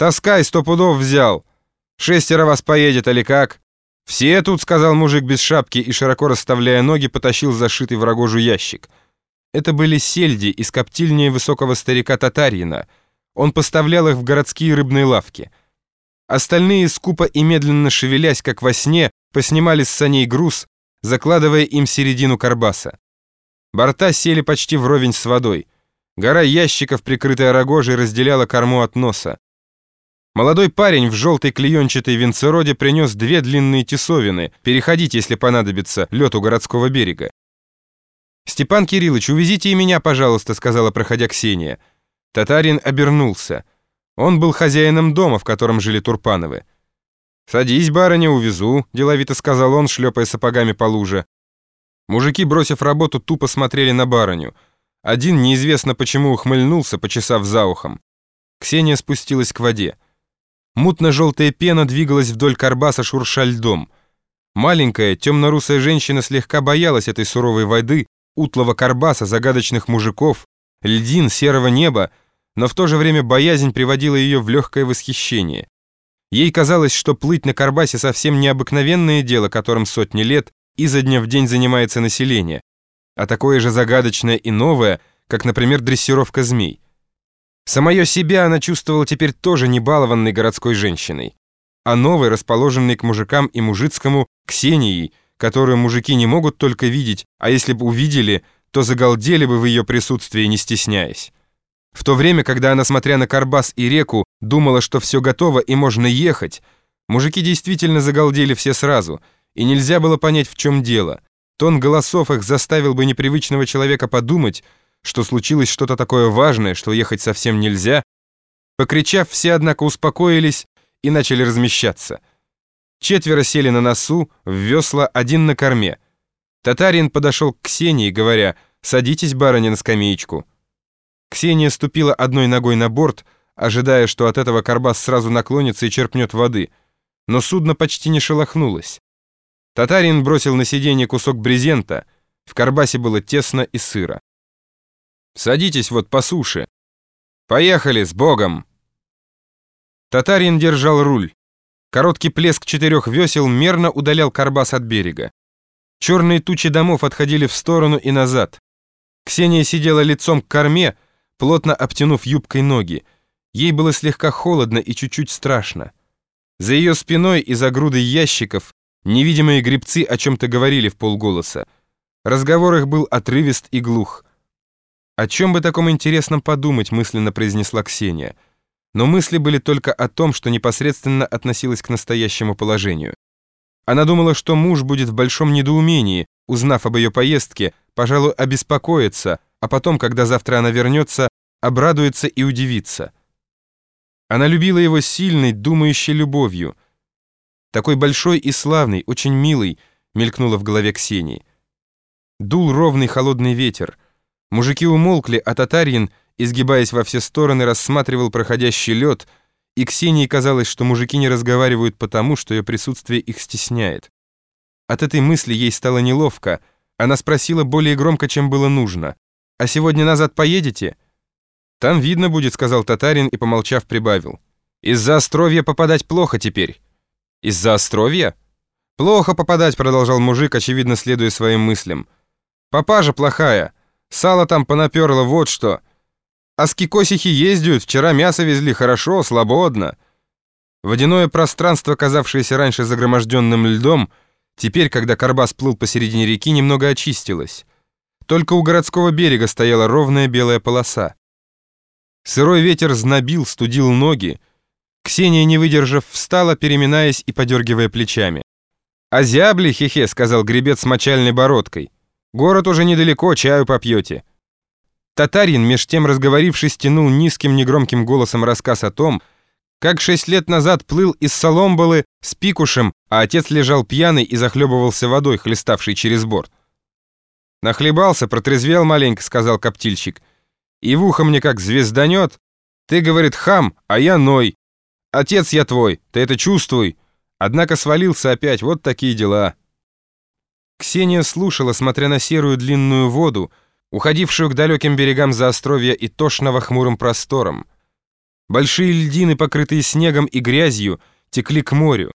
Таскай, сто пудов взял. Шестеро вас поедет, али как? Все тут, сказал мужик без шапки и, широко расставляя ноги, потащил зашитый в рогожу ящик. Это были сельди из коптильни высокого старика Татарина. Он поставлял их в городские рыбные лавки. Остальные, скупо и медленно шевелясь, как во сне, поснимали с саней груз, закладывая им середину карбаса. Борта сели почти вровень с водой. Гора ящиков, прикрытая рогожей, разделяла корму от носа. Молодой парень в желтой клеенчатой венцероде принес две длинные тесовины, переходить, если понадобится, лед у городского берега. «Степан Кириллович, увезите и меня, пожалуйста», — сказала, проходя Ксения. Татарин обернулся. Он был хозяином дома, в котором жили Турпановы. «Садись, барыня, увезу», — деловито сказал он, шлепая сапогами по луже. Мужики, бросив работу, тупо смотрели на барыню. Один неизвестно почему ухмыльнулся, почесав за ухом. Ксения спустилась к воде. Мутно-желтая пена двигалась вдоль карбаса, шурша льдом. Маленькая, темно-русая женщина слегка боялась этой суровой воды, утлого карбаса, загадочных мужиков, льдин, серого неба, но в то же время боязнь приводила ее в легкое восхищение. Ей казалось, что плыть на карбасе совсем необыкновенное дело, которым сотни лет изо дня в день занимается население, а такое же загадочное и новое, как, например, дрессировка змей. Самое себя она чувствовала теперь тоже небалованной городской женщиной, а новой, расположенной к мужикам и мужицкому, Ксенией, которую мужики не могут только видеть, а если бы увидели, то загалдели бы в ее присутствии, не стесняясь. В то время, когда она, смотря на Карбас и реку, думала, что все готово и можно ехать, мужики действительно загалдели все сразу — и нельзя было понять, в чем дело. Тон голосов их заставил бы непривычного человека подумать, что случилось что-то такое важное, что ехать совсем нельзя. Покричав, все, однако, успокоились и начали размещаться. Четверо сели на носу, в весла, один на корме. Татарин подошел к Ксении, говоря, «Садитесь, барыня, на скамеечку». Ксения ступила одной ногой на борт, ожидая, что от этого Карбас сразу наклонится и черпнет воды. Но судно почти не шелохнулось. Татарин бросил на сиденье кусок брезента. В карбасе было тесно и сыро. «Садитесь вот по суше. Поехали, с Богом!» Татарин держал руль. Короткий плеск четырех весел мерно удалял карбас от берега. Черные тучи домов отходили в сторону и назад. Ксения сидела лицом к корме, плотно обтянув юбкой ноги. Ей было слегка холодно и чуть-чуть страшно. За ее спиной и за грудой ящиков Невидимые гребцы о чем-то говорили в полголоса. Разговор их был отрывист и глух. «О чем бы таком интересном подумать?» мысленно произнесла Ксения. Но мысли были только о том, что непосредственно относилось к настоящему положению. Она думала, что муж будет в большом недоумении, узнав об ее поездке, пожалуй, обеспокоится, а потом, когда завтра она вернется, обрадуется и удивится. Она любила его сильной, думающей любовью — такой большой и славный, очень милый, мелькнуло в голове Ксении. Дул ровный холодный ветер. Мужики умолкли, а татарин, изгибаясь во все стороны, рассматривал проходящий лед, и Ксении казалось, что мужики не разговаривают потому, что ее присутствие их стесняет. От этой мысли ей стало неловко. Она спросила более громко, чем было нужно. «А сегодня назад поедете?» «Там видно будет», — сказал татарин и, помолчав, прибавил. «Из-за островья попадать плохо теперь». «Из-за островья?» «Плохо попадать», — продолжал мужик, очевидно следуя своим мыслям. «Папажа плохая. Сало там понаперло, вот что. А скикосихи ездят, вчера мясо везли хорошо, свободно». Водяное пространство, казавшееся раньше загроможденным льдом, теперь, когда Карбас плыл посередине реки, немного очистилось. Только у городского берега стояла ровная белая полоса. Сырой ветер знобил, студил ноги, Ксения, не выдержав, встала, переминаясь и подергивая плечами. «Озябли, хе-хе», — сказал гребец с мочальной бородкой. «Город уже недалеко, чаю попьете». Татарин, меж тем разговорившись, тянул низким негромким голосом рассказ о том, как шесть лет назад плыл из Соломбалы с пикушем, а отец лежал пьяный и захлебывался водой, хлеставшей через борт. «Нахлебался, протрезвел маленько», — сказал коптильщик. «И в ухо мне как звезданет. Ты, говорит, хам, а я ной. Отец я твой, ты это чувствуй. Однако свалился опять, вот такие дела. Ксения слушала, смотря на серую длинную воду, уходившую к далеким берегам заостровья и тошного хмурым простором. Большие льдины, покрытые снегом и грязью, текли к морю.